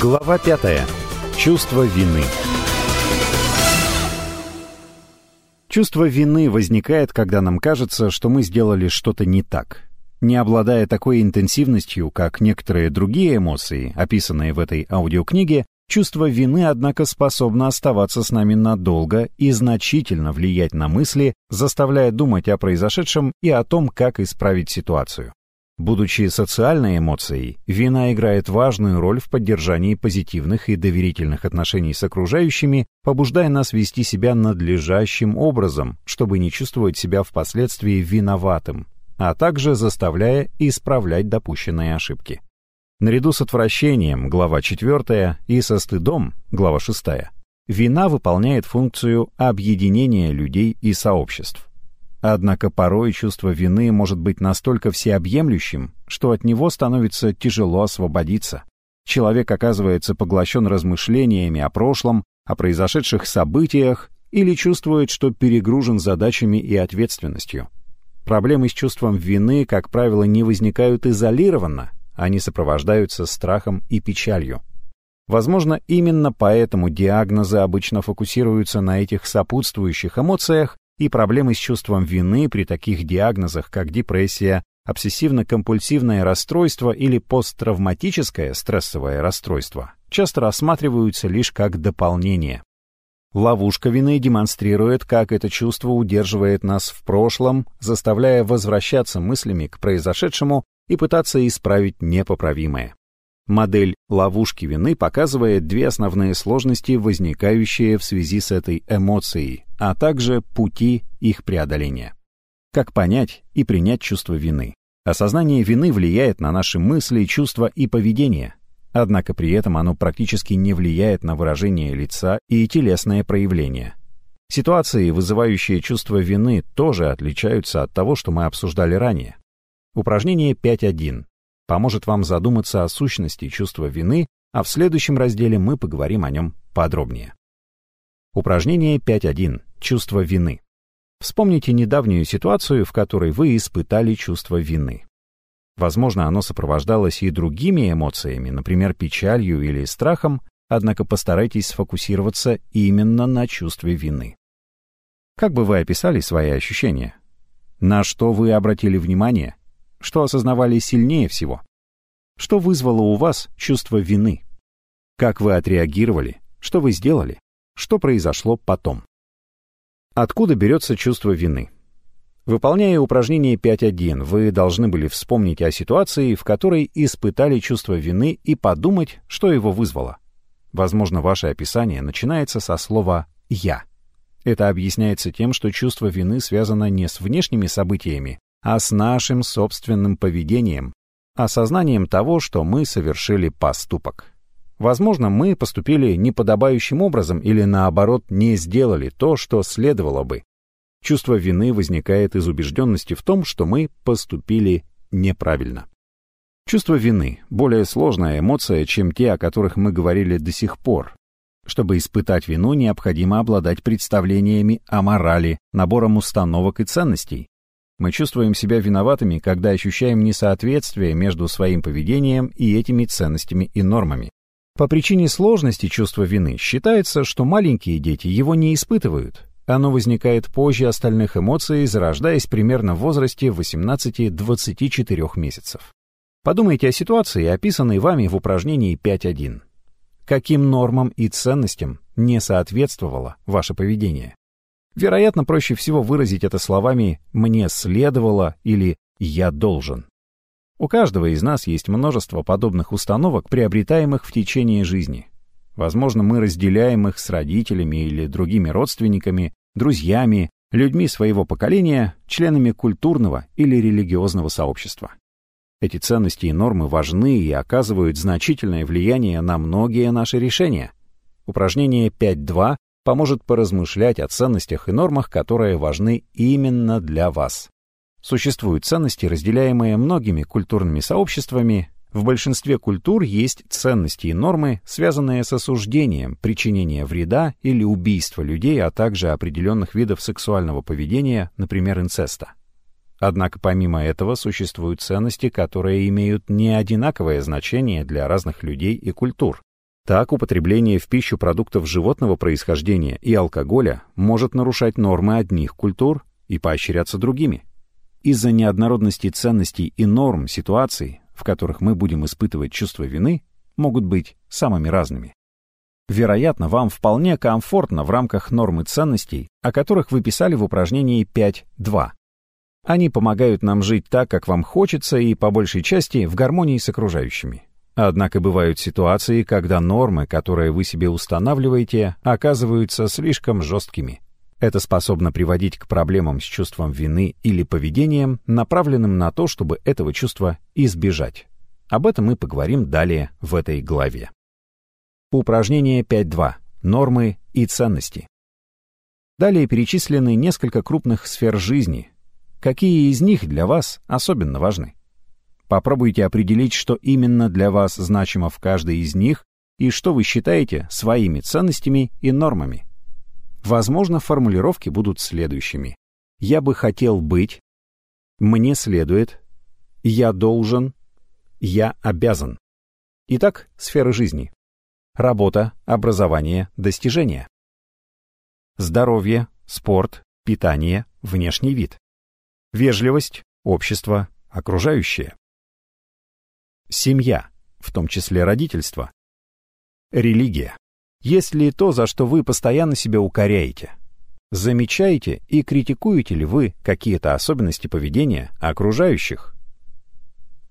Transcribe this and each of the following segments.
Глава пятая. Чувство вины. Чувство вины возникает, когда нам кажется, что мы сделали что-то не так. Не обладая такой интенсивностью, как некоторые другие эмоции, описанные в этой аудиокниге, чувство вины, однако, способно оставаться с нами надолго и значительно влиять на мысли, заставляя думать о произошедшем и о том, как исправить ситуацию. Будучи социальной эмоцией, вина играет важную роль в поддержании позитивных и доверительных отношений с окружающими, побуждая нас вести себя надлежащим образом, чтобы не чувствовать себя впоследствии виноватым, а также заставляя исправлять допущенные ошибки. Наряду с отвращением, глава 4, и со стыдом, глава 6, вина выполняет функцию объединения людей и сообществ. Однако порой чувство вины может быть настолько всеобъемлющим, что от него становится тяжело освободиться. Человек оказывается поглощен размышлениями о прошлом, о произошедших событиях или чувствует, что перегружен задачами и ответственностью. Проблемы с чувством вины, как правило, не возникают изолированно, они сопровождаются страхом и печалью. Возможно, именно поэтому диагнозы обычно фокусируются на этих сопутствующих эмоциях и проблемы с чувством вины при таких диагнозах, как депрессия, обсессивно-компульсивное расстройство или посттравматическое стрессовое расстройство, часто рассматриваются лишь как дополнение. Ловушка вины демонстрирует, как это чувство удерживает нас в прошлом, заставляя возвращаться мыслями к произошедшему и пытаться исправить непоправимое. Модель ловушки вины показывает две основные сложности, возникающие в связи с этой эмоцией, а также пути их преодоления. Как понять и принять чувство вины? Осознание вины влияет на наши мысли, чувства и поведение, однако при этом оно практически не влияет на выражение лица и телесное проявление. Ситуации, вызывающие чувство вины, тоже отличаются от того, что мы обсуждали ранее. Упражнение 5.1 поможет вам задуматься о сущности чувства вины, а в следующем разделе мы поговорим о нем подробнее. Упражнение 5.1. Чувство вины. Вспомните недавнюю ситуацию, в которой вы испытали чувство вины. Возможно, оно сопровождалось и другими эмоциями, например, печалью или страхом, однако постарайтесь сфокусироваться именно на чувстве вины. Как бы вы описали свои ощущения? На что вы обратили внимание? Что осознавали сильнее всего? Что вызвало у вас чувство вины? Как вы отреагировали? Что вы сделали? Что произошло потом? Откуда берется чувство вины? Выполняя упражнение 5.1, вы должны были вспомнить о ситуации, в которой испытали чувство вины и подумать, что его вызвало. Возможно, ваше описание начинается со слова «я». Это объясняется тем, что чувство вины связано не с внешними событиями, а с нашим собственным поведением, осознанием того, что мы совершили поступок. Возможно, мы поступили неподобающим образом или, наоборот, не сделали то, что следовало бы. Чувство вины возникает из убежденности в том, что мы поступили неправильно. Чувство вины – более сложная эмоция, чем те, о которых мы говорили до сих пор. Чтобы испытать вину, необходимо обладать представлениями о морали, набором установок и ценностей, мы чувствуем себя виноватыми, когда ощущаем несоответствие между своим поведением и этими ценностями и нормами. По причине сложности чувства вины считается, что маленькие дети его не испытывают. Оно возникает позже остальных эмоций, зарождаясь примерно в возрасте 18-24 месяцев. Подумайте о ситуации, описанной вами в упражнении 5.1. Каким нормам и ценностям не соответствовало ваше поведение? Вероятно, проще всего выразить это словами «мне следовало» или «я должен». У каждого из нас есть множество подобных установок, приобретаемых в течение жизни. Возможно, мы разделяем их с родителями или другими родственниками, друзьями, людьми своего поколения, членами культурного или религиозного сообщества. Эти ценности и нормы важны и оказывают значительное влияние на многие наши решения. Упражнение 5.2 поможет поразмышлять о ценностях и нормах, которые важны именно для вас. Существуют ценности, разделяемые многими культурными сообществами. В большинстве культур есть ценности и нормы, связанные с осуждением, причинения вреда или убийства людей, а также определенных видов сексуального поведения, например, инцеста. Однако помимо этого существуют ценности, которые имеют не одинаковое значение для разных людей и культур. Так, употребление в пищу продуктов животного происхождения и алкоголя может нарушать нормы одних культур и поощряться другими. Из-за неоднородности ценностей и норм ситуаций, в которых мы будем испытывать чувство вины, могут быть самыми разными. Вероятно, вам вполне комфортно в рамках нормы ценностей, о которых вы писали в упражнении 5.2. Они помогают нам жить так, как вам хочется, и по большей части в гармонии с окружающими. Однако бывают ситуации, когда нормы, которые вы себе устанавливаете, оказываются слишком жесткими. Это способно приводить к проблемам с чувством вины или поведением, направленным на то, чтобы этого чувства избежать. Об этом мы поговорим далее в этой главе. Упражнение 5.2. Нормы и ценности. Далее перечислены несколько крупных сфер жизни. Какие из них для вас особенно важны? Попробуйте определить, что именно для вас значимо в каждой из них и что вы считаете своими ценностями и нормами. Возможно, формулировки будут следующими. «Я бы хотел быть», «Мне следует», «Я должен», «Я обязан». Итак, сферы жизни. Работа, образование, достижения. Здоровье, спорт, питание, внешний вид. Вежливость, общество, окружающее. Семья, в том числе родительство. Религия. Есть ли то, за что вы постоянно себя укоряете? Замечаете и критикуете ли вы какие-то особенности поведения окружающих?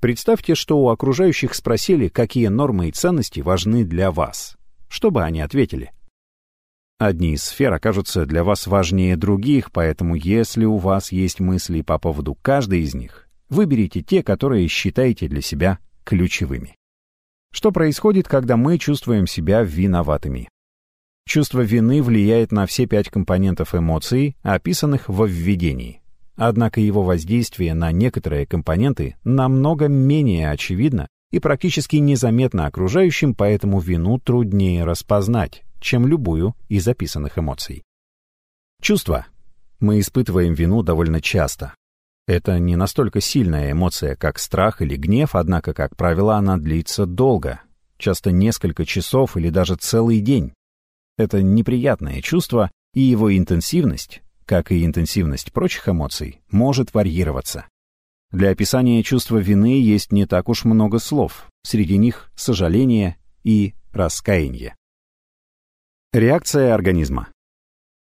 Представьте, что у окружающих спросили, какие нормы и ценности важны для вас. Что бы они ответили? Одни из сфер окажутся для вас важнее других, поэтому если у вас есть мысли по поводу каждой из них, выберите те, которые считаете для себя ключевыми. Что происходит, когда мы чувствуем себя виноватыми? Чувство вины влияет на все пять компонентов эмоций, описанных во введении. Однако его воздействие на некоторые компоненты намного менее очевидно и практически незаметно окружающим, поэтому вину труднее распознать, чем любую из описанных эмоций. Чувства. Мы испытываем вину довольно часто, это не настолько сильная эмоция, как страх или гнев, однако, как правило, она длится долго, часто несколько часов или даже целый день. Это неприятное чувство, и его интенсивность, как и интенсивность прочих эмоций, может варьироваться. Для описания чувства вины есть не так уж много слов, среди них сожаление и раскаяние. Реакция организма.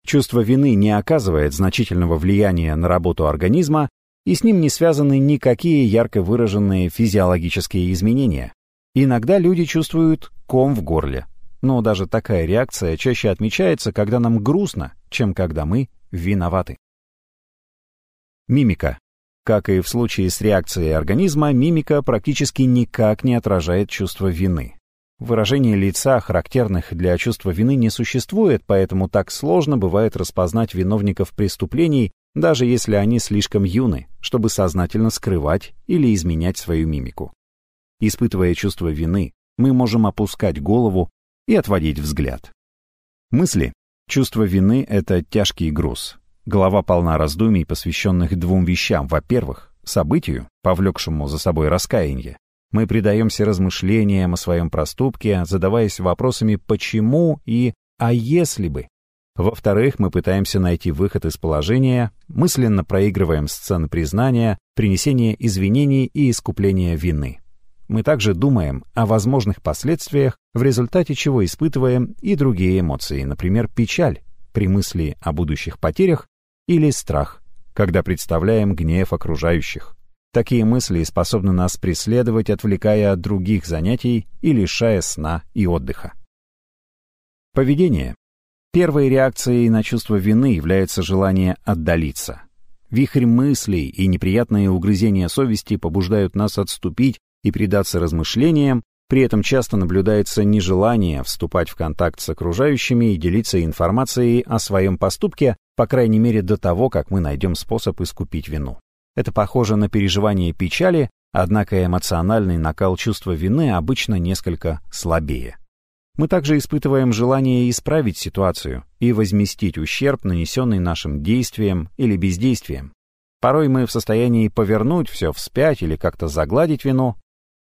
Чувство вины не оказывает значительного влияния на работу организма, и с ним не связаны никакие ярко выраженные физиологические изменения. Иногда люди чувствуют ком в горле, но даже такая реакция чаще отмечается, когда нам грустно, чем когда мы виноваты. Мимика. Как и в случае с реакцией организма, мимика практически никак не отражает чувство вины. Выражений лица, характерных для чувства вины, не существует, поэтому так сложно бывает распознать виновников преступлений даже если они слишком юны, чтобы сознательно скрывать или изменять свою мимику. Испытывая чувство вины, мы можем опускать голову и отводить взгляд. Мысли. Чувство вины — это тяжкий груз. Голова полна раздумий, посвященных двум вещам. Во-первых, событию, повлекшему за собой раскаяние. Мы предаемся размышлениям о своем проступке, задаваясь вопросами «почему» и «а если бы?». Во-вторых, мы пытаемся найти выход из положения, мысленно проигрываем сцены признания, принесения извинений и искупления вины. Мы также думаем о возможных последствиях, в результате чего испытываем и другие эмоции, например, печаль при мысли о будущих потерях или страх, когда представляем гнев окружающих. Такие мысли способны нас преследовать, отвлекая от других занятий и лишая сна и отдыха. Поведение Первой реакцией на чувство вины является желание отдалиться. Вихрь мыслей и неприятные угрызения совести побуждают нас отступить и предаться размышлениям, при этом часто наблюдается нежелание вступать в контакт с окружающими и делиться информацией о своем поступке, по крайней мере до того, как мы найдем способ искупить вину. Это похоже на переживание печали, однако эмоциональный накал чувства вины обычно несколько слабее. Мы также испытываем желание исправить ситуацию и возместить ущерб, нанесенный нашим действием или бездействием. Порой мы в состоянии повернуть все вспять или как-то загладить вину,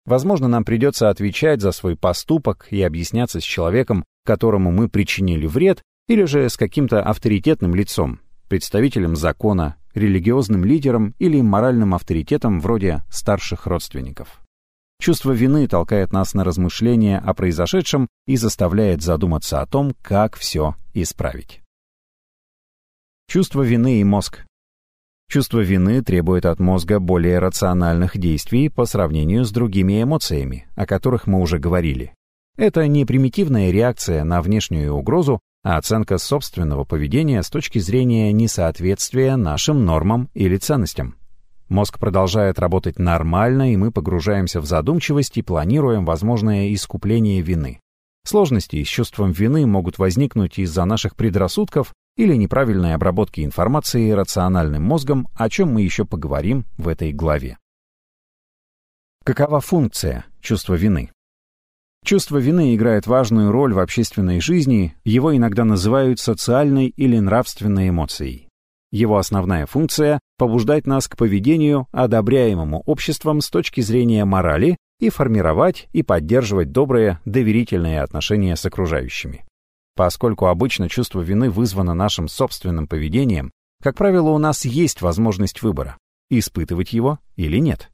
Возможно, нам придется отвечать за свой поступок и объясняться с человеком, которому мы причинили вред, или же с каким-то авторитетным лицом, представителем закона, религиозным лидером или моральным авторитетом вроде старших родственников. Чувство вины толкает нас на размышления о произошедшем и заставляет задуматься о том, как все исправить. Чувство вины и мозг. Чувство вины требует от мозга более рациональных действий по сравнению с другими эмоциями, о которых мы уже говорили. Это не примитивная реакция на внешнюю угрозу, а оценка собственного поведения с точки зрения несоответствия нашим нормам или ценностям. Мозг продолжает работать нормально, и мы погружаемся в задумчивость и планируем возможное искупление вины. Сложности с чувством вины могут возникнуть из-за наших предрассудков или неправильной обработки информации рациональным мозгом, о чем мы еще поговорим в этой главе. Какова функция чувства вины? Чувство вины играет важную роль в общественной жизни, его иногда называют социальной или нравственной эмоцией. Его основная функция — побуждать нас к поведению, одобряемому обществом с точки зрения морали, и формировать и поддерживать добрые, доверительные отношения с окружающими. Поскольку обычно чувство вины вызвано нашим собственным поведением, как правило, у нас есть возможность выбора — испытывать его или нет.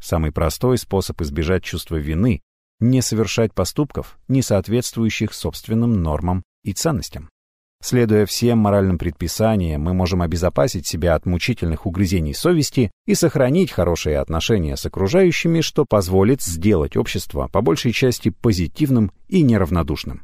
Самый простой способ избежать чувства вины не совершать поступков, не соответствующих собственным нормам и ценностям. Следуя всем моральным предписаниям, мы можем обезопасить себя от мучительных угрызений совести и сохранить хорошие отношения с окружающими, что позволит сделать общество по большей части позитивным и неравнодушным.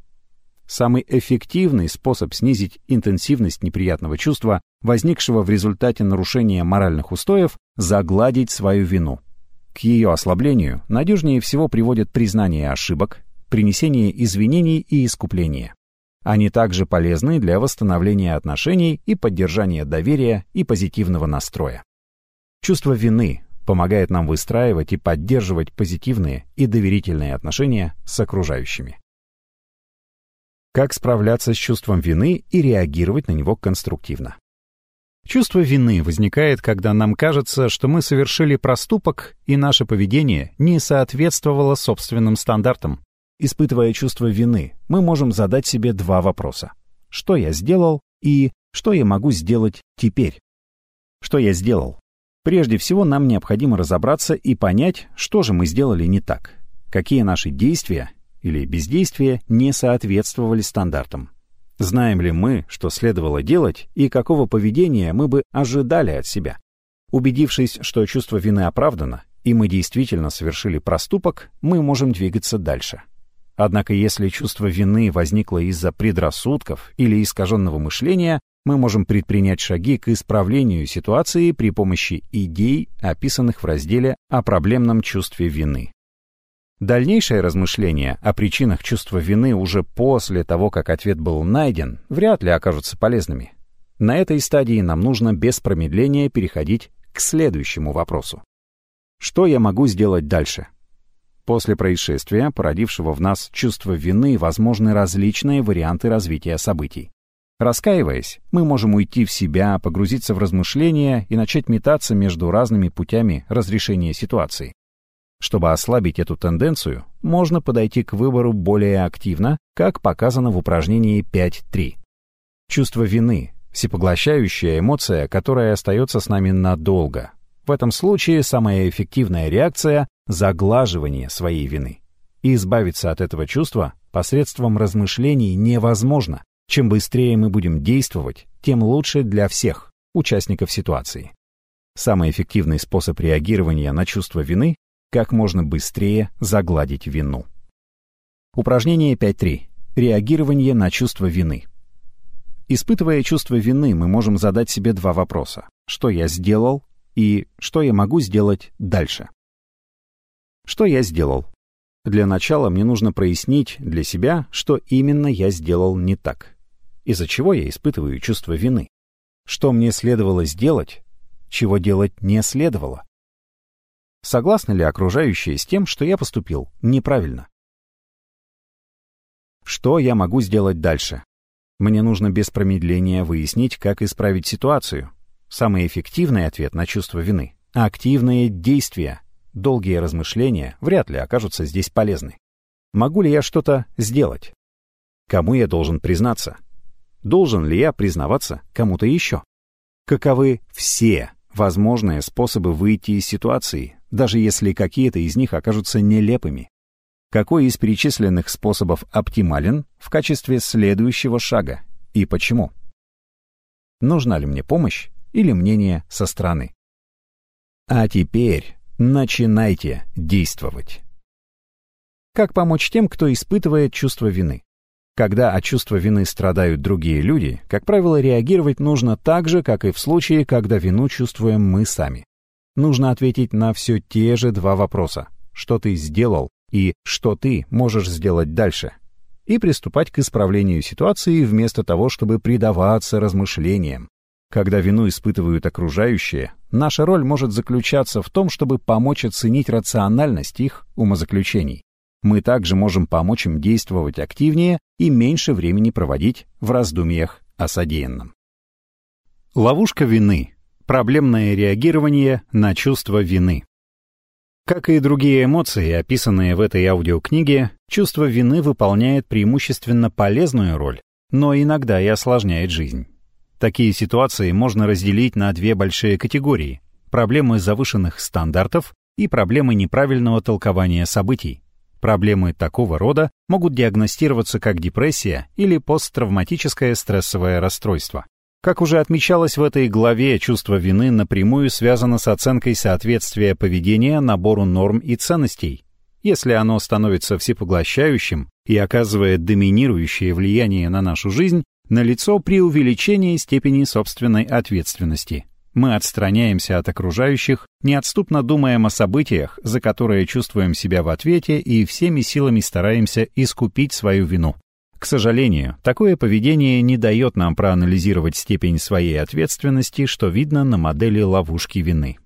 Самый эффективный способ снизить интенсивность неприятного чувства, возникшего в результате нарушения моральных устоев, загладить свою вину – к ее ослаблению надежнее всего приводят признание ошибок, принесение извинений и искупление. Они также полезны для восстановления отношений и поддержания доверия и позитивного настроя. Чувство вины помогает нам выстраивать и поддерживать позитивные и доверительные отношения с окружающими. Как справляться с чувством вины и реагировать на него конструктивно? Чувство вины возникает, когда нам кажется, что мы совершили проступок, и наше поведение не соответствовало собственным стандартам. Испытывая чувство вины, мы можем задать себе два вопроса. Что я сделал и что я могу сделать теперь? Что я сделал? Прежде всего, нам необходимо разобраться и понять, что же мы сделали не так. Какие наши действия или бездействия не соответствовали стандартам. Знаем ли мы, что следовало делать и какого поведения мы бы ожидали от себя? Убедившись, что чувство вины оправдано, и мы действительно совершили проступок, мы можем двигаться дальше. Однако если чувство вины возникло из-за предрассудков или искаженного мышления, мы можем предпринять шаги к исправлению ситуации при помощи идей, описанных в разделе о проблемном чувстве вины. Дальнейшее размышление о причинах чувства вины уже после того, как ответ был найден, вряд ли окажутся полезными. На этой стадии нам нужно без промедления переходить к следующему вопросу. Что я могу сделать дальше? После происшествия, породившего в нас чувство вины, возможны различные варианты развития событий. Раскаиваясь, мы можем уйти в себя, погрузиться в размышления и начать метаться между разными путями разрешения ситуации. Чтобы ослабить эту тенденцию, можно подойти к выбору более активно, как показано в упражнении 5.3. Чувство вины – всепоглощающая эмоция, которая остается с нами надолго. В этом случае самая эффективная реакция – заглаживание своей вины. И избавиться от этого чувства посредством размышлений невозможно. Чем быстрее мы будем действовать, тем лучше для всех участников ситуации. Самый эффективный способ реагирования на чувство вины как можно быстрее загладить вину. Упражнение 5.3. Реагирование на чувство вины. Испытывая чувство вины, мы можем задать себе два вопроса. Что я сделал и что я могу сделать дальше? Что я сделал? Для начала мне нужно прояснить для себя, что именно я сделал не так. Из-за чего я испытываю чувство вины? Что мне следовало сделать, чего делать не следовало? Согласны ли окружающие с тем, что я поступил неправильно? Что я могу сделать дальше? Мне нужно без промедления выяснить, как исправить ситуацию. Самый эффективный ответ на чувство вины — активные действия, долгие размышления вряд ли окажутся здесь полезны. Могу ли я что-то сделать? Кому я должен признаться? Должен ли я признаваться кому-то еще? Каковы все возможные способы выйти из ситуации, даже если какие-то из них окажутся нелепыми? Какой из перечисленных способов оптимален в качестве следующего шага и почему? Нужна ли мне помощь или мнение со стороны? А теперь начинайте действовать. Как помочь тем, кто испытывает чувство вины? Когда от чувства вины страдают другие люди, как правило, реагировать нужно так же, как и в случае, когда вину чувствуем мы сами. Нужно ответить на все те же два вопроса. Что ты сделал и что ты можешь сделать дальше? И приступать к исправлению ситуации вместо того, чтобы предаваться размышлениям. Когда вину испытывают окружающие, наша роль может заключаться в том, чтобы помочь оценить рациональность их умозаключений мы также можем помочь им действовать активнее и меньше времени проводить в раздумьях о содеянном. Ловушка вины. Проблемное реагирование на чувство вины. Как и другие эмоции, описанные в этой аудиокниге, чувство вины выполняет преимущественно полезную роль, но иногда и осложняет жизнь. Такие ситуации можно разделить на две большие категории – проблемы завышенных стандартов и проблемы неправильного толкования событий. Проблемы такого рода могут диагностироваться как депрессия или посттравматическое стрессовое расстройство. Как уже отмечалось в этой главе, чувство вины напрямую связано с оценкой соответствия поведения набору норм и ценностей. Если оно становится всепоглощающим и оказывает доминирующее влияние на нашу жизнь, налицо преувеличение степени собственной ответственности. Мы отстраняемся от окружающих, неотступно думаем о событиях, за которые чувствуем себя в ответе и всеми силами стараемся искупить свою вину. К сожалению, такое поведение не дает нам проанализировать степень своей ответственности, что видно на модели ловушки вины.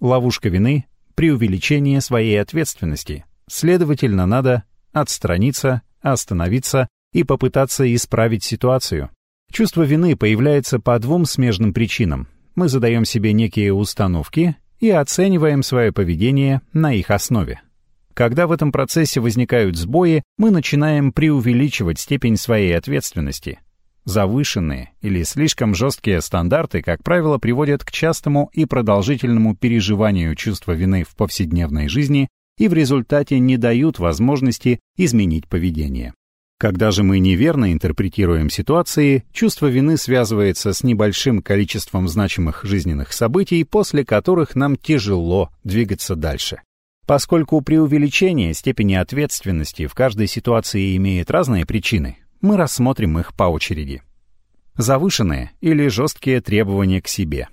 Ловушка вины — преувеличение своей ответственности. Следовательно, надо отстраниться, остановиться и попытаться исправить ситуацию. Чувство вины появляется по двум смежным причинам мы задаем себе некие установки и оцениваем свое поведение на их основе. Когда в этом процессе возникают сбои, мы начинаем преувеличивать степень своей ответственности. Завышенные или слишком жесткие стандарты, как правило, приводят к частому и продолжительному переживанию чувства вины в повседневной жизни и в результате не дают возможности изменить поведение. Когда же мы неверно интерпретируем ситуации, чувство вины связывается с небольшим количеством значимых жизненных событий, после которых нам тяжело двигаться дальше. Поскольку преувеличение степени ответственности в каждой ситуации имеет разные причины, мы рассмотрим их по очереди. Завышенные или жесткие требования к себе.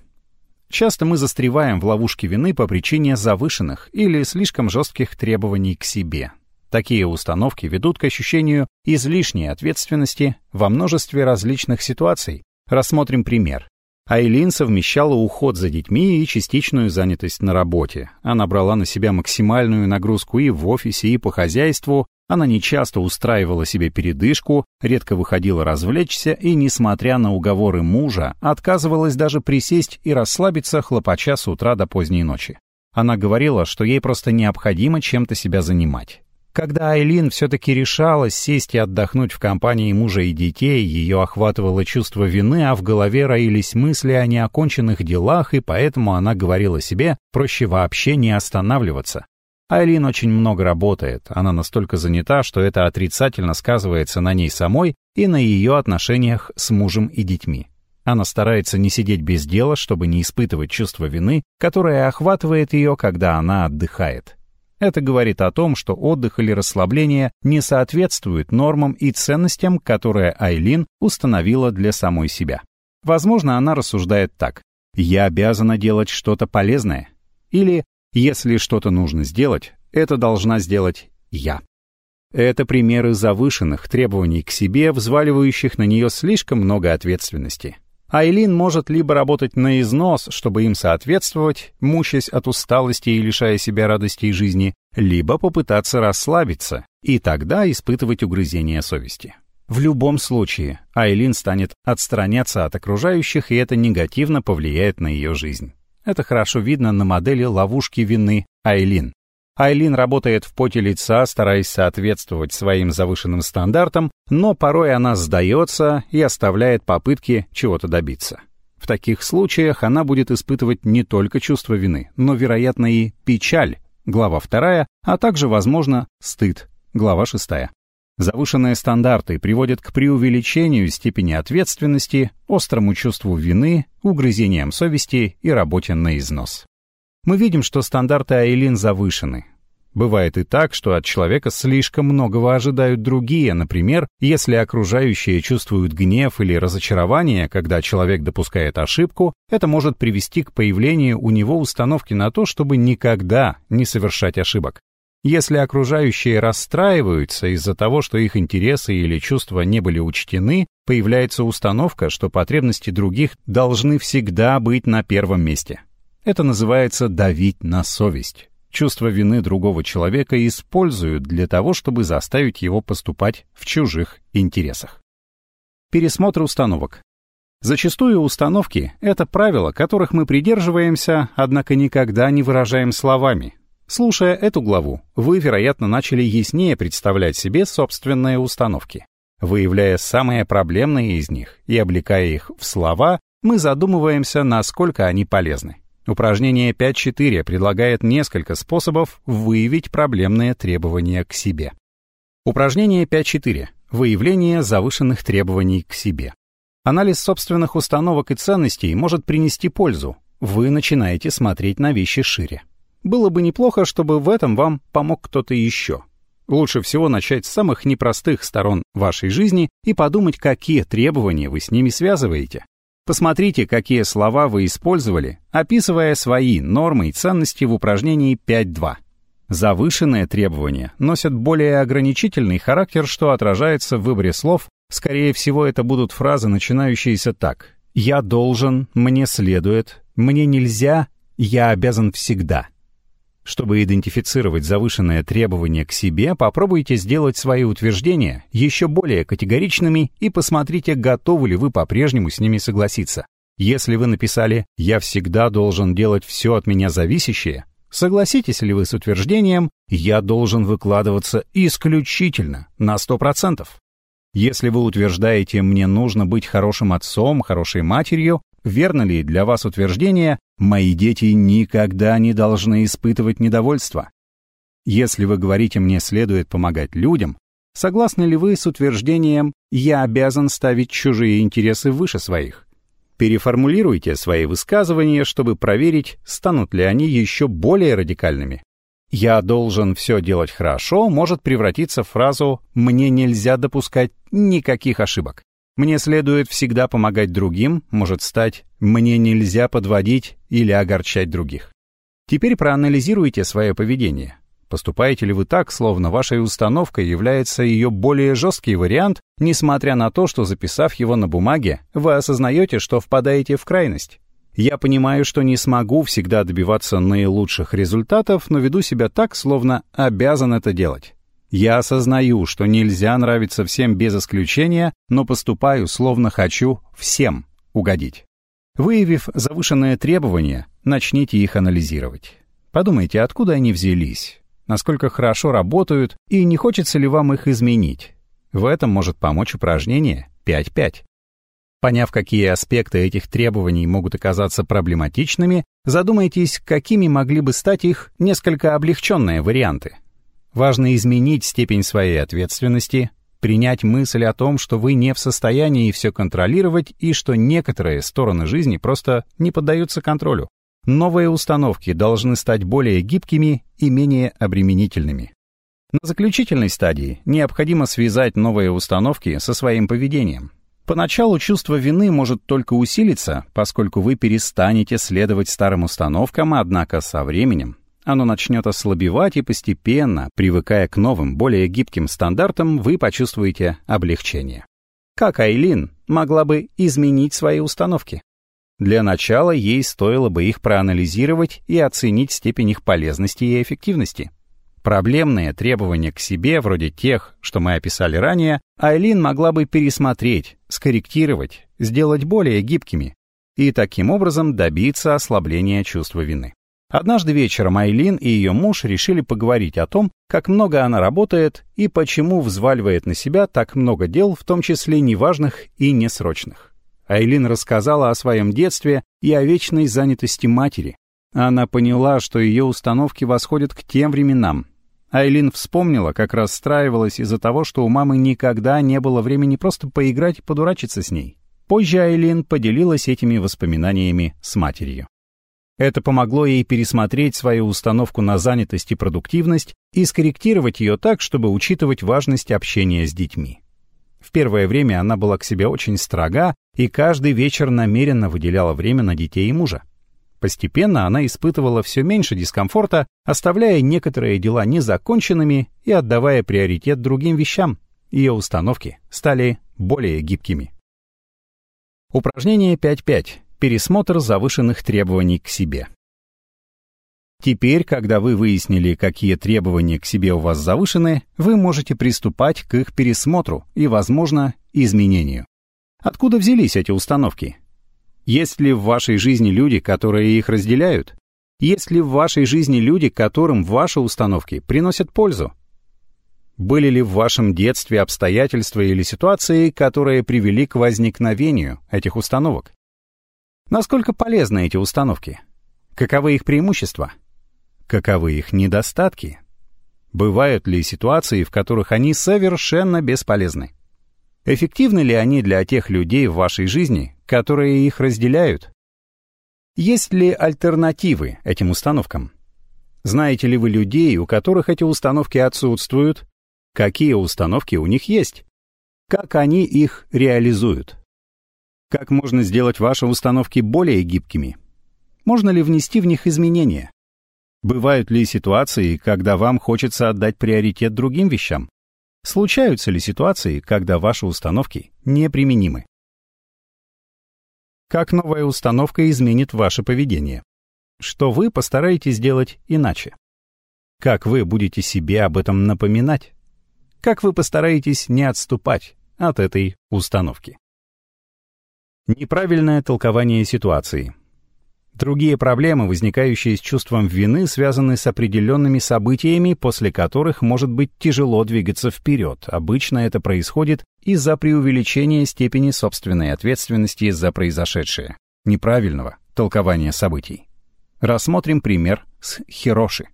Часто мы застреваем в ловушке вины по причине завышенных или слишком жестких требований к себе, Такие установки ведут к ощущению излишней ответственности во множестве различных ситуаций. Рассмотрим пример. Айлин совмещала уход за детьми и частичную занятость на работе. Она брала на себя максимальную нагрузку и в офисе, и по хозяйству. Она нечасто устраивала себе передышку, редко выходила развлечься и, несмотря на уговоры мужа, отказывалась даже присесть и расслабиться, хлопача с утра до поздней ночи. Она говорила, что ей просто необходимо чем-то себя занимать. Когда Айлин все-таки решалась сесть и отдохнуть в компании мужа и детей, ее охватывало чувство вины, а в голове роились мысли о неоконченных делах, и поэтому она говорила себе, проще вообще не останавливаться. Айлин очень много работает, она настолько занята, что это отрицательно сказывается на ней самой и на ее отношениях с мужем и детьми. Она старается не сидеть без дела, чтобы не испытывать чувство вины, которое охватывает ее, когда она отдыхает. Это говорит о том, что отдых или расслабление не соответствуют нормам и ценностям, которые Айлин установила для самой себя. Возможно, она рассуждает так. «Я обязана делать что-то полезное». Или «Если что-то нужно сделать, это должна сделать я». Это примеры завышенных требований к себе, взваливающих на нее слишком много ответственности. Айлин может либо работать на износ, чтобы им соответствовать, мучаясь от усталости и лишая себя радости жизни, либо попытаться расслабиться и тогда испытывать угрызение совести. В любом случае, Айлин станет отстраняться от окружающих, и это негативно повлияет на ее жизнь. Это хорошо видно на модели ловушки вины Айлин. Айлин работает в поте лица, стараясь соответствовать своим завышенным стандартам, но порой она сдается и оставляет попытки чего-то добиться. В таких случаях она будет испытывать не только чувство вины, но, вероятно, и печаль, глава 2, а также, возможно, стыд, глава 6. Завышенные стандарты приводят к преувеличению степени ответственности, острому чувству вины, угрызениям совести и работе на износ. Мы видим, что стандарты Айлин завышены. Бывает и так, что от человека слишком многого ожидают другие, например, если окружающие чувствуют гнев или разочарование, когда человек допускает ошибку, это может привести к появлению у него установки на то, чтобы никогда не совершать ошибок. Если окружающие расстраиваются из-за того, что их интересы или чувства не были учтены, появляется установка, что потребности других должны всегда быть на первом месте. Это называется давить на совесть. Чувство вины другого человека используют для того, чтобы заставить его поступать в чужих интересах. Пересмотр установок. Зачастую установки — это правила, которых мы придерживаемся, однако никогда не выражаем словами. Слушая эту главу, вы, вероятно, начали яснее представлять себе собственные установки. Выявляя самые проблемные из них и облекая их в слова, мы задумываемся, насколько они полезны. Упражнение 5.4 предлагает несколько способов выявить проблемные требования к себе. Упражнение 5.4. Выявление завышенных требований к себе. Анализ собственных установок и ценностей может принести пользу. Вы начинаете смотреть на вещи шире. Было бы неплохо, чтобы в этом вам помог кто-то еще. Лучше всего начать с самых непростых сторон вашей жизни и подумать, какие требования вы с ними связываете. Посмотрите, какие слова вы использовали, описывая свои нормы и ценности в упражнении 5.2. Завышенные требования носят более ограничительный характер, что отражается в выборе слов. Скорее всего, это будут фразы, начинающиеся так. «Я должен», «мне следует», «мне нельзя», «я обязан всегда». Чтобы идентифицировать завышенные требования к себе, попробуйте сделать свои утверждения еще более категоричными и посмотрите, готовы ли вы по-прежнему с ними согласиться. Если вы написали «я всегда должен делать все от меня зависящее», согласитесь ли вы с утверждением «я должен выкладываться исключительно на 100%»? Если вы утверждаете «мне нужно быть хорошим отцом, хорошей матерью», верно ли для вас утверждение «мои дети никогда не должны испытывать недовольство»? Если вы говорите «мне следует помогать людям», согласны ли вы с утверждением «я обязан ставить чужие интересы выше своих»? Переформулируйте свои высказывания, чтобы проверить, станут ли они еще более радикальными. «Я должен все делать хорошо» может превратиться в фразу «мне нельзя допускать никаких ошибок». Мне следует всегда помогать другим, может стать «мне нельзя подводить или огорчать других». Теперь проанализируйте свое поведение. Поступаете ли вы так, словно вашей установкой является ее более жесткий вариант, несмотря на то, что записав его на бумаге, вы осознаете, что впадаете в крайность? Я понимаю, что не смогу всегда добиваться наилучших результатов, но веду себя так, словно обязан это делать. Я осознаю, что нельзя нравиться всем без исключения, но поступаю, словно хочу всем угодить. Выявив завышенные требования, начните их анализировать. Подумайте, откуда они взялись, насколько хорошо работают и не хочется ли вам их изменить. В этом может помочь упражнение 5-5. Поняв, какие аспекты этих требований могут оказаться проблематичными, задумайтесь, какими могли бы стать их несколько облегченные варианты. Важно изменить степень своей ответственности, принять мысль о том, что вы не в состоянии все контролировать и что некоторые стороны жизни просто не поддаются контролю. Новые установки должны стать более гибкими и менее обременительными. На заключительной стадии необходимо связать новые установки со своим поведением. Поначалу чувство вины может только усилиться, поскольку вы перестанете следовать старым установкам, однако со временем оно начнет ослабевать и постепенно, привыкая к новым, более гибким стандартам, вы почувствуете облегчение. Как Айлин могла бы изменить свои установки? Для начала ей стоило бы их проанализировать и оценить степень их полезности и эффективности. Проблемные требования к себе, вроде тех, что мы описали ранее, Айлин могла бы пересмотреть, скорректировать, сделать более гибкими. и таким образом добиться ослабления чувства вины. Однажды вечером Айлин и ее муж решили поговорить о том, как много она работает и почему взваливает на себя так много дел, в том числе неважных и несрочных. Айлин рассказала о своем детстве и о вечной занятости матери. Она поняла, что ее установки восходят к тем временам. Айлин вспомнила, как расстраивалась из-за того, что у мамы никогда не было времени просто поиграть и подурачиться с ней. Позже Айлин поделилась этими воспоминаниями с матерью. Это помогло ей пересмотреть свою установку на занятость и продуктивность и скорректировать ее так, чтобы учитывать важность общения с детьми. В первое время она была к себе очень строга и каждый вечер намеренно выделяла время на детей и мужа. Постепенно она испытывала все меньше дискомфорта, оставляя некоторые дела незаконченными и отдавая приоритет другим вещам. Ее установки стали более гибкими. Упражнение 5.5. Пересмотр завышенных требований к себе. Теперь, когда вы выяснили, какие требования к себе у вас завышены, вы можете приступать к их пересмотру и, возможно, изменению. Откуда взялись эти установки? Есть ли в вашей жизни люди, которые их разделяют? Есть ли в вашей жизни люди, которым ваши установки приносят пользу? Были ли в вашем детстве обстоятельства или ситуации, которые привели к возникновению этих установок? Насколько полезны эти установки? Каковы их преимущества? Каковы их недостатки? Бывают ли ситуации, в которых они совершенно бесполезны? Эффективны ли они для тех людей в вашей жизни, которые их разделяют? Есть ли альтернативы этим установкам? Знаете ли вы людей, у которых эти установки отсутствуют? Какие установки у них есть? Как они их реализуют? Как можно сделать ваши установки более гибкими? Можно ли внести в них изменения? Бывают ли ситуации, когда вам хочется отдать приоритет другим вещам? Случаются ли ситуации, когда ваши установки неприменимы? Как новая установка изменит ваше поведение? Что вы постараетесь сделать иначе? Как вы будете себе об этом напоминать? Как вы постараетесь не отступать от этой установки? Неправильное толкование ситуации. Другие проблемы, возникающие с чувством вины, связаны с определенными событиями, после которых может быть тяжело двигаться вперед. Обычно это происходит из-за преувеличения степени собственной ответственности за произошедшее. Неправильного толкования событий. Рассмотрим пример с Хироши.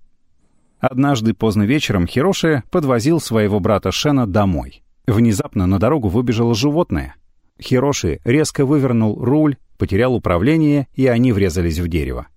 Однажды поздно вечером Хироши подвозил своего брата Шена домой. Внезапно на дорогу выбежало животное — Хироши резко вывернул руль, потерял управление, и они врезались в дерево.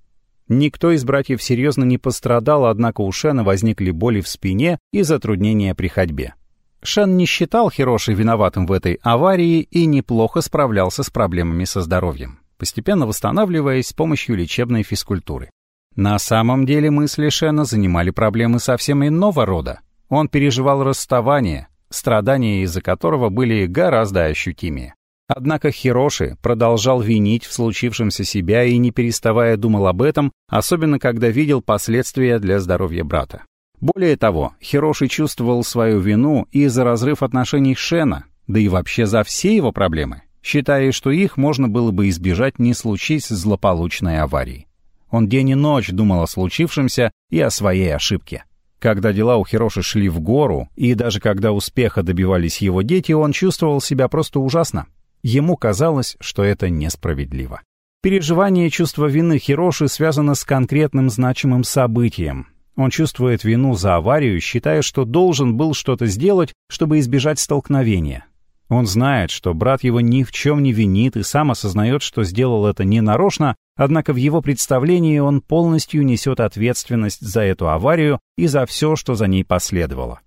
Никто из братьев серьезно не пострадал, однако у Шена возникли боли в спине и затруднения при ходьбе. Шен не считал Хироши виноватым в этой аварии и неплохо справлялся с проблемами со здоровьем, постепенно восстанавливаясь с помощью лечебной физкультуры. На самом деле мысли Шена занимали проблемы совсем иного рода. Он переживал расставание, страдания из-за которого были гораздо ощутимее. Однако Хироши продолжал винить в случившемся себя и не переставая думал об этом, особенно когда видел последствия для здоровья брата. Более того, Хироши чувствовал свою вину и за разрыв отношений Шена, да и вообще за все его проблемы, считая, что их можно было бы избежать, не случись злополучной аварии. Он день и ночь думал о случившемся и о своей ошибке. Когда дела у Хироши шли в гору, и даже когда успеха добивались его дети, он чувствовал себя просто ужасно. Ему казалось, что это несправедливо. Переживание чувства вины Хироши связано с конкретным значимым событием. Он чувствует вину за аварию, считая, что должен был что-то сделать, чтобы избежать столкновения. Он знает, что брат его ни в чем не винит и сам осознает, что сделал это ненарочно, однако в его представлении он полностью несет ответственность за эту аварию и за все, что за ней последовало.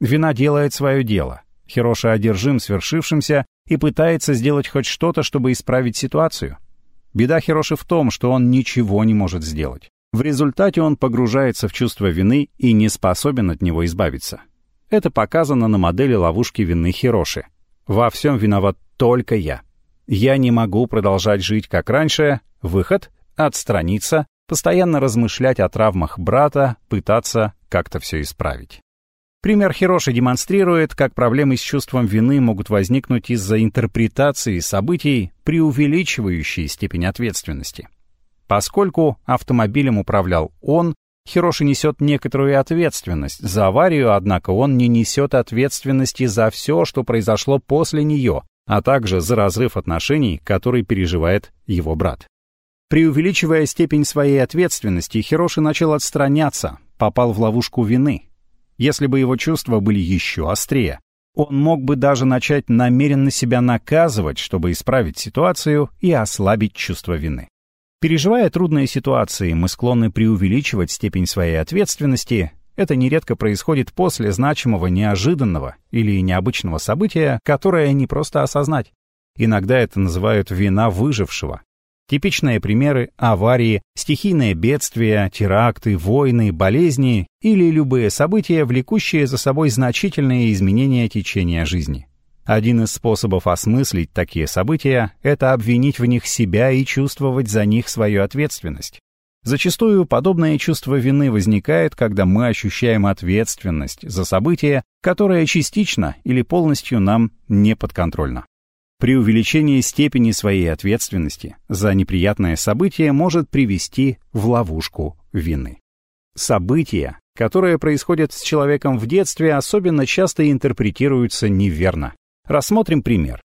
Вина делает свое дело. Хироши одержим свершившимся и пытается сделать хоть что-то, чтобы исправить ситуацию. Беда Хироши в том, что он ничего не может сделать. В результате он погружается в чувство вины и не способен от него избавиться. Это показано на модели ловушки вины Хироши. Во всем виноват только я. Я не могу продолжать жить как раньше. Выход — отстраниться, постоянно размышлять о травмах брата, пытаться как-то все исправить. Пример Хироши демонстрирует, как проблемы с чувством вины могут возникнуть из-за интерпретации событий, преувеличивающей степень ответственности. Поскольку автомобилем управлял он, Хироши несет некоторую ответственность за аварию, однако он не несет ответственности за все, что произошло после нее, а также за разрыв отношений, который переживает его брат. Преувеличивая степень своей ответственности, Хироши начал отстраняться, попал в ловушку вины. Если бы его чувства были еще острее, он мог бы даже начать намеренно себя наказывать, чтобы исправить ситуацию и ослабить чувство вины. Переживая трудные ситуации, мы склонны преувеличивать степень своей ответственности. Это нередко происходит после значимого, неожиданного или необычного события, которое не просто осознать. Иногда это называют «вина выжившего», Типичные примеры – аварии, стихийные бедствия, теракты, войны, болезни или любые события, влекущие за собой значительные изменения течения жизни. Один из способов осмыслить такие события – это обвинить в них себя и чувствовать за них свою ответственность. Зачастую подобное чувство вины возникает, когда мы ощущаем ответственность за событие, которое частично или полностью нам не подконтрольно. При увеличении степени своей ответственности за неприятное событие может привести в ловушку вины. События, которые происходят с человеком в детстве, особенно часто интерпретируются неверно. Рассмотрим пример.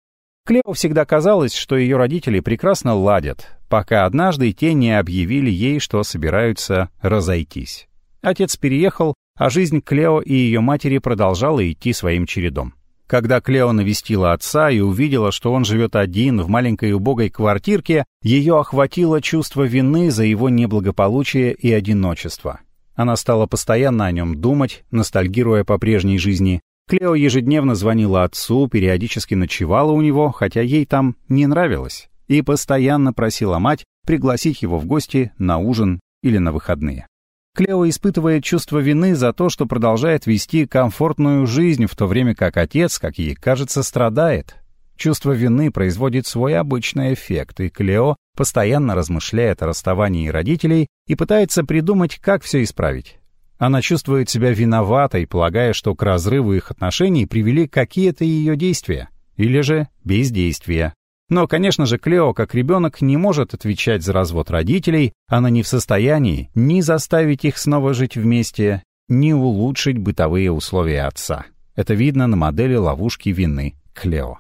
Клео всегда казалось, что ее родители прекрасно ладят, пока однажды те не объявили ей, что собираются разойтись. Отец переехал, а жизнь Клео и ее матери продолжала идти своим чередом. Когда Клео навестила отца и увидела, что он живет один в маленькой убогой квартирке, ее охватило чувство вины за его неблагополучие и одиночество. Она стала постоянно о нем думать, ностальгируя по прежней жизни. Клео ежедневно звонила отцу, периодически ночевала у него, хотя ей там не нравилось, и постоянно просила мать пригласить его в гости на ужин или на выходные. Клео испытывает чувство вины за то, что продолжает вести комфортную жизнь, в то время как отец, как ей кажется, страдает. Чувство вины производит свой обычный эффект, и Клео постоянно размышляет о расставании родителей и пытается придумать, как все исправить. Она чувствует себя виноватой, полагая, что к разрыву их отношений привели какие-то ее действия, или же бездействия. Но, конечно же, Клео, как ребенок, не может отвечать за развод родителей, она не в состоянии ни заставить их снова жить вместе, ни улучшить бытовые условия отца. Это видно на модели ловушки вины Клео.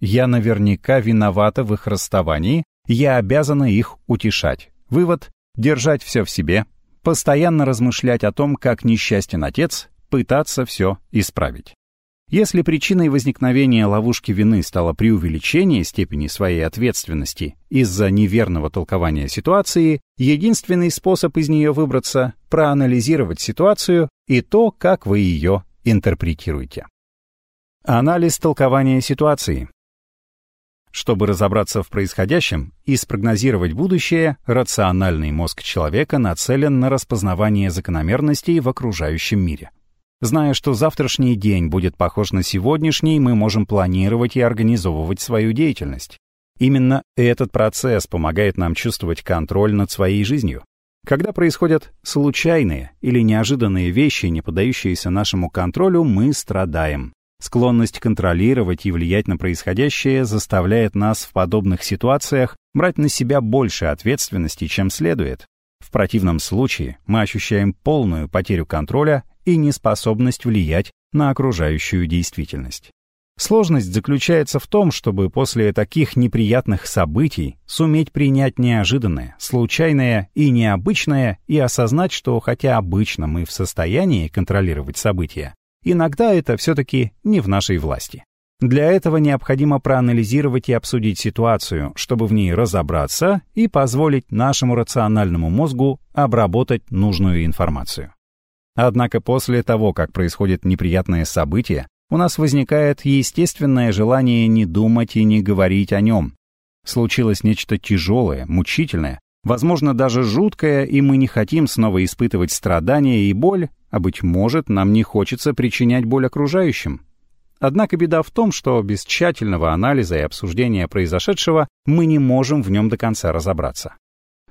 Я наверняка виновата в их расставании, я обязана их утешать. Вывод — держать все в себе, постоянно размышлять о том, как несчастен отец, пытаться все исправить. Если причиной возникновения ловушки вины стало преувеличение степени своей ответственности из-за неверного толкования ситуации, единственный способ из нее выбраться — проанализировать ситуацию и то, как вы ее интерпретируете. Анализ толкования ситуации. Чтобы разобраться в происходящем и спрогнозировать будущее, рациональный мозг человека нацелен на распознавание закономерностей в окружающем мире. Зная, что завтрашний день будет похож на сегодняшний, мы можем планировать и организовывать свою деятельность. Именно этот процесс помогает нам чувствовать контроль над своей жизнью. Когда происходят случайные или неожиданные вещи, не поддающиеся нашему контролю, мы страдаем. Склонность контролировать и влиять на происходящее заставляет нас в подобных ситуациях брать на себя больше ответственности, чем следует. В противном случае мы ощущаем полную потерю контроля и неспособность влиять на окружающую действительность. Сложность заключается в том, чтобы после таких неприятных событий суметь принять неожиданное, случайное и необычное и осознать, что хотя обычно мы в состоянии контролировать события, иногда это все-таки не в нашей власти. Для этого необходимо проанализировать и обсудить ситуацию, чтобы в ней разобраться и позволить нашему рациональному мозгу обработать нужную информацию. Однако после того, как происходит неприятное событие, у нас возникает естественное желание не думать и не говорить о нем. Случилось нечто тяжелое, мучительное, возможно, даже жуткое, и мы не хотим снова испытывать страдания и боль, а, быть может, нам не хочется причинять боль окружающим. Однако беда в том, что без тщательного анализа и обсуждения произошедшего мы не можем в нем до конца разобраться.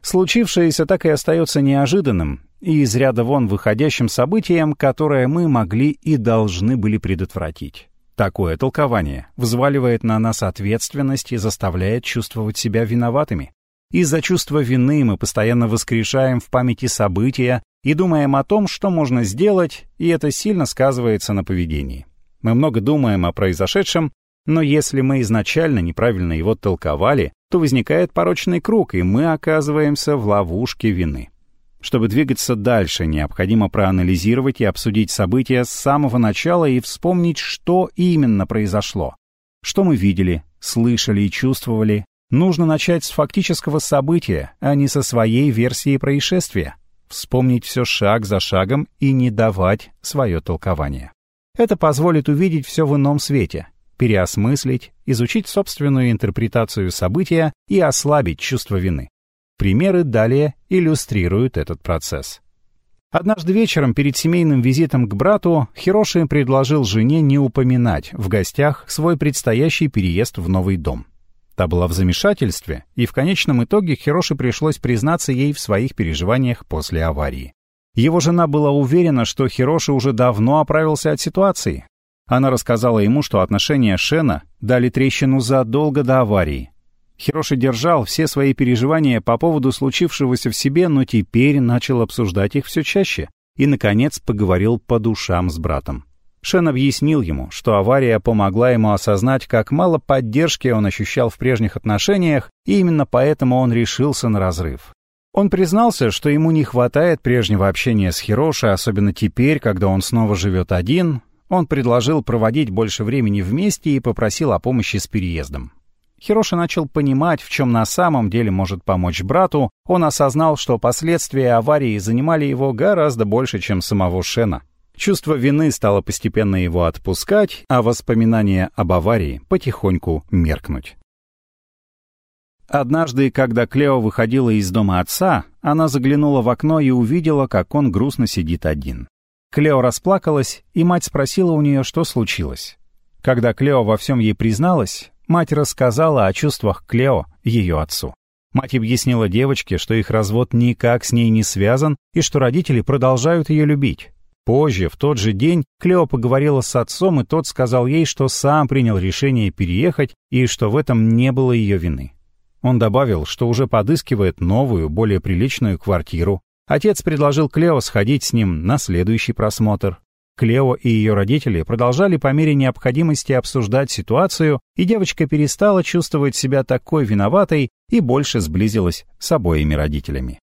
Случившееся так и остается неожиданным, и из ряда вон выходящим событием, которое мы могли и должны были предотвратить. Такое толкование взваливает на нас ответственность и заставляет чувствовать себя виноватыми. Из-за чувства вины мы постоянно воскрешаем в памяти события и думаем о том, что можно сделать, и это сильно сказывается на поведении. Мы много думаем о произошедшем, но если мы изначально неправильно его толковали, то возникает порочный круг, и мы оказываемся в ловушке вины. Чтобы двигаться дальше, необходимо проанализировать и обсудить события с самого начала и вспомнить, что именно произошло. Что мы видели, слышали и чувствовали. Нужно начать с фактического события, а не со своей версии происшествия. Вспомнить все шаг за шагом и не давать свое толкование. Это позволит увидеть все в ином свете, переосмыслить, изучить собственную интерпретацию события и ослабить чувство вины. Примеры далее иллюстрируют этот процесс. Однажды вечером перед семейным визитом к брату Хироши предложил жене не упоминать в гостях свой предстоящий переезд в новый дом. Та была в замешательстве, и в конечном итоге Хироши пришлось признаться ей в своих переживаниях после аварии. Его жена была уверена, что Хироши уже давно оправился от ситуации. Она рассказала ему, что отношения Шена дали трещину задолго до аварии, Хироши держал все свои переживания по поводу случившегося в себе, но теперь начал обсуждать их все чаще и, наконец, поговорил по душам с братом. Шен объяснил ему, что авария помогла ему осознать, как мало поддержки он ощущал в прежних отношениях, и именно поэтому он решился на разрыв. Он признался, что ему не хватает прежнего общения с Хироши, особенно теперь, когда он снова живет один. Он предложил проводить больше времени вместе и попросил о помощи с переездом. Хироши начал понимать, в чем на самом деле может помочь брату, он осознал, что последствия аварии занимали его гораздо больше, чем самого Шена. Чувство вины стало постепенно его отпускать, а воспоминания об аварии потихоньку меркнуть. Однажды, когда Клео выходила из дома отца, она заглянула в окно и увидела, как он грустно сидит один. Клео расплакалась, и мать спросила у нее, что случилось. Когда Клео во всем ей призналась, Мать рассказала о чувствах Клео ее отцу. Мать объяснила девочке, что их развод никак с ней не связан и что родители продолжают ее любить. Позже, в тот же день, Клео поговорила с отцом, и тот сказал ей, что сам принял решение переехать и что в этом не было ее вины. Он добавил, что уже подыскивает новую, более приличную квартиру. Отец предложил Клео сходить с ним на следующий просмотр. Клео и ее родители продолжали по мере необходимости обсуждать ситуацию, и девочка перестала чувствовать себя такой виноватой и больше сблизилась с обоими родителями.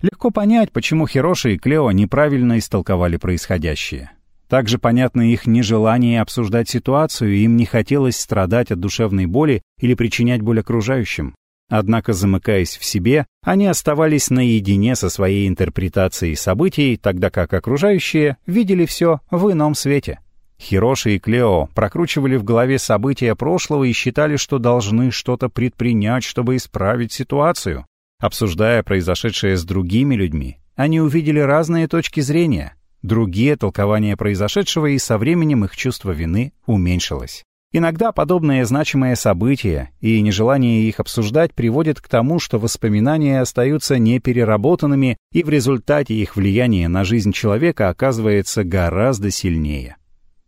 Легко понять, почему Хироши и Клео неправильно истолковали происходящее. Также понятно их нежелание обсуждать ситуацию, им не хотелось страдать от душевной боли или причинять боль окружающим. Однако, замыкаясь в себе, они оставались наедине со своей интерпретацией событий, тогда как окружающие видели все в ином свете. Хироши и Клео прокручивали в голове события прошлого и считали, что должны что-то предпринять, чтобы исправить ситуацию. Обсуждая произошедшее с другими людьми, они увидели разные точки зрения, другие толкования произошедшего, и со временем их чувство вины уменьшилось. Иногда подобные значимые события и нежелание их обсуждать приводит к тому, что воспоминания остаются непереработанными, и в результате их влияние на жизнь человека оказывается гораздо сильнее.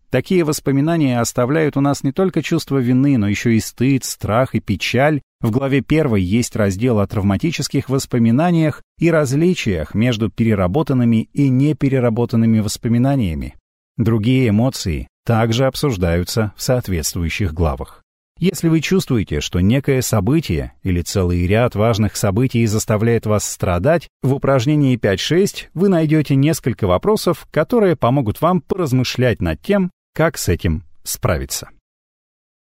Такие воспоминания оставляют у нас не только чувство вины, но еще и стыд, страх и печаль. В главе первой есть раздел о травматических воспоминаниях и различиях между переработанными и непереработанными воспоминаниями. Другие эмоции также обсуждаются в соответствующих главах. Если вы чувствуете, что некое событие или целый ряд важных событий заставляет вас страдать, в упражнении 5.6 вы найдете несколько вопросов, которые помогут вам поразмышлять над тем, как с этим справиться.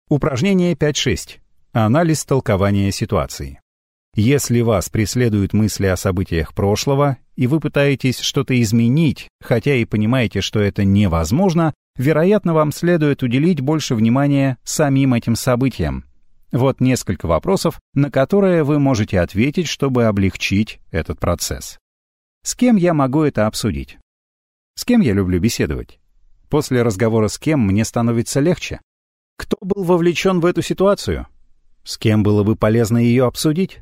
Упражнение 5.6. Анализ толкования ситуации. Если вас преследуют мысли о событиях прошлого, и вы пытаетесь что-то изменить, хотя и понимаете, что это невозможно, вероятно, вам следует уделить больше внимания самим этим событиям. Вот несколько вопросов, на которые вы можете ответить, чтобы облегчить этот процесс. С кем я могу это обсудить? С кем я люблю беседовать? После разговора с кем мне становится легче? Кто был вовлечен в эту ситуацию? С кем было бы полезно ее обсудить?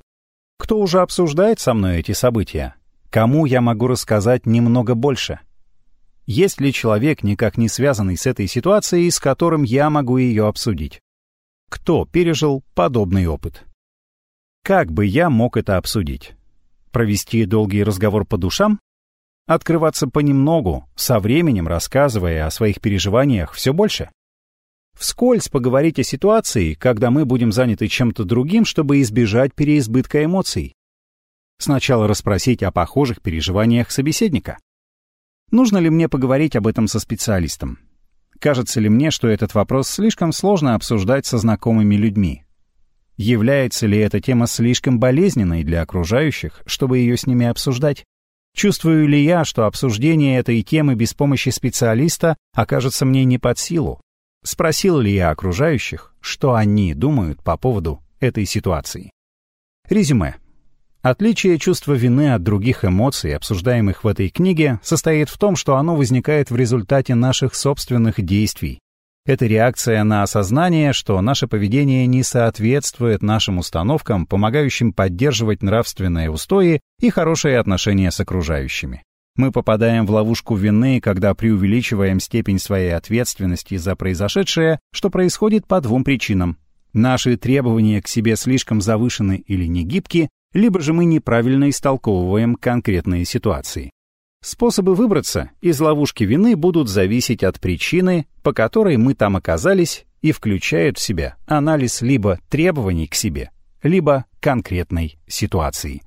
Кто уже обсуждает со мной эти события? Кому я могу рассказать немного больше? Есть ли человек, никак не связанный с этой ситуацией, с которым я могу ее обсудить? Кто пережил подобный опыт? Как бы я мог это обсудить? Провести долгий разговор по душам? Открываться понемногу, со временем рассказывая о своих переживаниях все больше? Вскользь поговорить о ситуации, когда мы будем заняты чем-то другим, чтобы избежать переизбытка эмоций. Сначала расспросить о похожих переживаниях собеседника. Нужно ли мне поговорить об этом со специалистом? Кажется ли мне, что этот вопрос слишком сложно обсуждать со знакомыми людьми? Является ли эта тема слишком болезненной для окружающих, чтобы ее с ними обсуждать? Чувствую ли я, что обсуждение этой темы без помощи специалиста окажется мне не под силу? Спросил ли я окружающих, что они думают по поводу этой ситуации? Резюме. Отличие чувства вины от других эмоций, обсуждаемых в этой книге, состоит в том, что оно возникает в результате наших собственных действий, это реакция на осознание, что наше поведение не соответствует нашим установкам, помогающим поддерживать нравственные устои и хорошие отношения с окружающими. Мы попадаем в ловушку вины, когда преувеличиваем степень своей ответственности за произошедшее, что происходит по двум причинам. Наши требования к себе слишком завышены или негибки, либо же мы неправильно истолковываем конкретные ситуации. Способы выбраться из ловушки вины будут зависеть от причины, по которой мы там оказались, и включают в себя анализ либо требований к себе, либо конкретной ситуации.